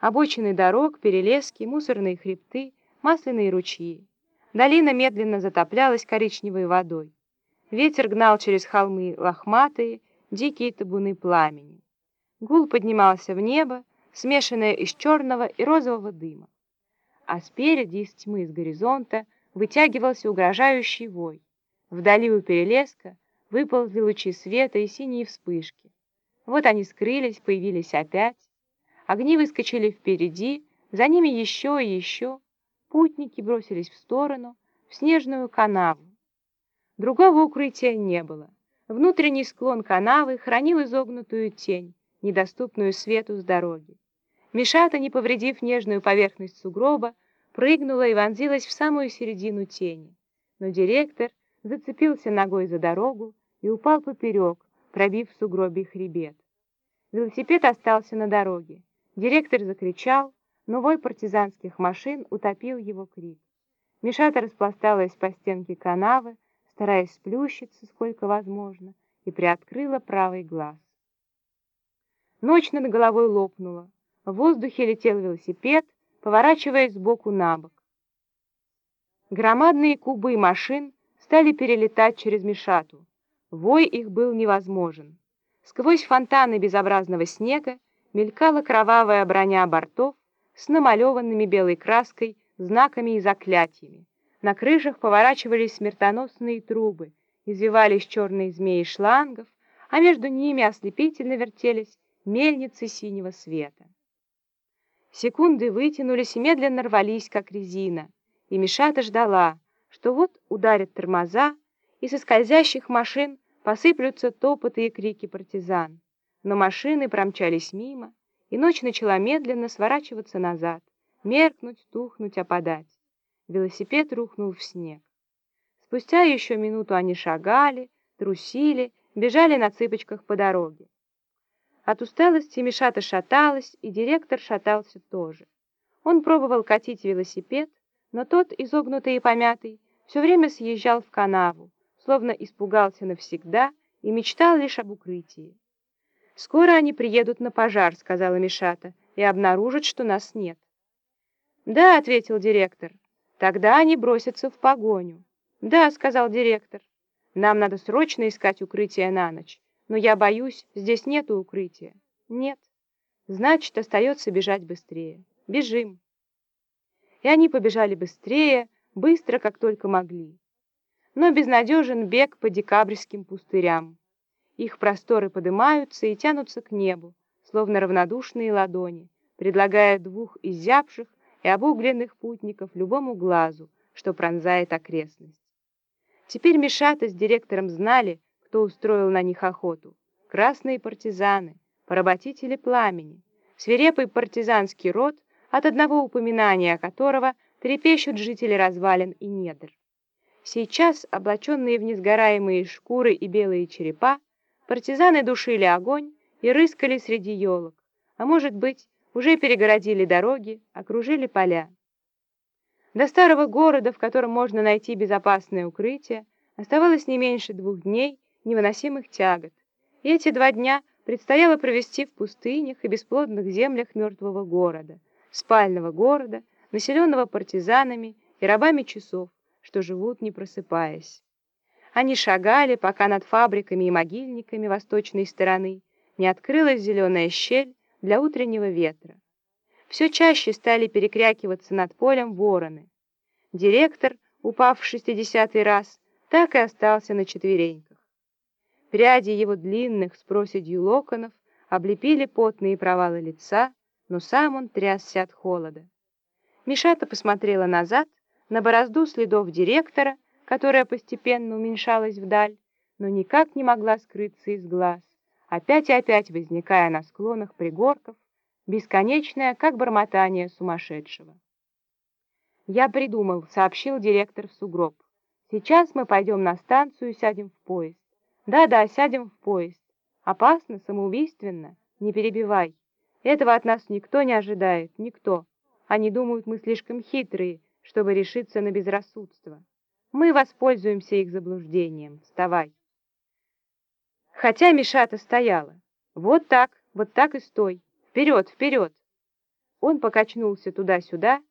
Обочины дорог, перелески, мусорные хребты, масляные ручьи. Долина медленно затоплялась коричневой водой. Ветер гнал через холмы лохматые, дикие табуны пламени. Гул поднимался в небо, смешанное из черного и розового дыма. А спереди, из тьмы, с горизонта, вытягивался угрожающий вой. Вдали у перелеска выползли лучи света и синие вспышки. Вот они скрылись, появились опять. Огни выскочили впереди, за ними еще и еще. Путники бросились в сторону, в снежную канаву. Другого укрытия не было. Внутренний склон канавы хранил изогнутую тень, недоступную свету с дороги. Мишата, не повредив нежную поверхность сугроба, прыгнула и вонзилась в самую середину тени. Но директор зацепился ногой за дорогу и упал поперек, пробив в сугробе хребет. Велосипед остался на дороге. Директор закричал, но вой партизанских машин утопил его крик. Мишата распласталась по стенке канавы, стараясь сплющиться сколько возможно, и приоткрыла правый глаз. Ночь над головой лопнула. В воздухе летел велосипед, поворачиваясь сбоку на бок. Громадные кубы машин стали перелетать через Мишату. Вой их был невозможен. Сквозь фонтаны безобразного снега мелькала кровавая броня бортов с намалеванными белой краской знаками и заклятиями. На крышах поворачивались смертоносные трубы, извивались черные змеи шлангов, а между ними ослепительно вертелись мельницы синего света. Секунды вытянулись и медленно рвались, как резина, и Мишата ждала, что вот ударят тормоза, и со скользящих машин посыплются топоты и крики партизан. Но машины промчались мимо, и ночь начала медленно сворачиваться назад, меркнуть, тухнуть, опадать. Велосипед рухнул в снег. Спустя еще минуту они шагали, трусили, бежали на цыпочках по дороге. От усталости Мишата шаталась, и директор шатался тоже. Он пробовал катить велосипед, но тот, изогнутый и помятый, все время съезжал в канаву, словно испугался навсегда и мечтал лишь об укрытии. «Скоро они приедут на пожар», — сказала Мишата, «и обнаружат, что нас нет». «Да», — ответил директор, — «тогда они бросятся в погоню». «Да», — сказал директор, — «нам надо срочно искать укрытие на ночь». Но я боюсь, здесь нету укрытия. Нет. Значит, остается бежать быстрее. Бежим. И они побежали быстрее, быстро, как только могли. Но безнадежен бег по декабрьским пустырям. Их просторы поднимаются и тянутся к небу, словно равнодушные ладони, предлагая двух изябших и обугленных путников любому глазу, что пронзает окрестность. Теперь Мишата с директором знали, кто устроил на них охоту. Красные партизаны, поработители пламени, свирепый партизанский род, от одного упоминания которого трепещут жители развалин и недр. Сейчас, облаченные в несгораемые шкуры и белые черепа, партизаны душили огонь и рыскали среди елок, а может быть, уже перегородили дороги, окружили поля. До старого города, в котором можно найти безопасное укрытие, оставалось не меньше двух дней, невыносимых тягот. И эти два дня предстояло провести в пустынях и бесплодных землях мертвого города, спального города, населенного партизанами и рабами часов, что живут не просыпаясь. Они шагали, пока над фабриками и могильниками восточной стороны не открылась зеленая щель для утреннего ветра. Все чаще стали перекрякиваться над полем вороны. Директор, упав в шестидесятый раз, так и остался на четвереньках. Пряди его длинных с проседью локонов облепили потные провалы лица, но сам он трясся от холода. Мишата посмотрела назад, на борозду следов директора, которая постепенно уменьшалась вдаль, но никак не могла скрыться из глаз, опять и опять возникая на склонах пригорков, бесконечное, как бормотание сумасшедшего. «Я придумал», — сообщил директор в сугроб. «Сейчас мы пойдем на станцию и сядем в поезд. Да-да, сядем в поезд. Опасно, самоубийственно. Не перебивай. Этого от нас никто не ожидает, никто. Они думают, мы слишком хитрые, чтобы решиться на безрассудство. Мы воспользуемся их заблуждением. Вставай. Хотя Мишата стояла. Вот так, вот так и стой. Вперед, вперед. Он покачнулся туда-сюда,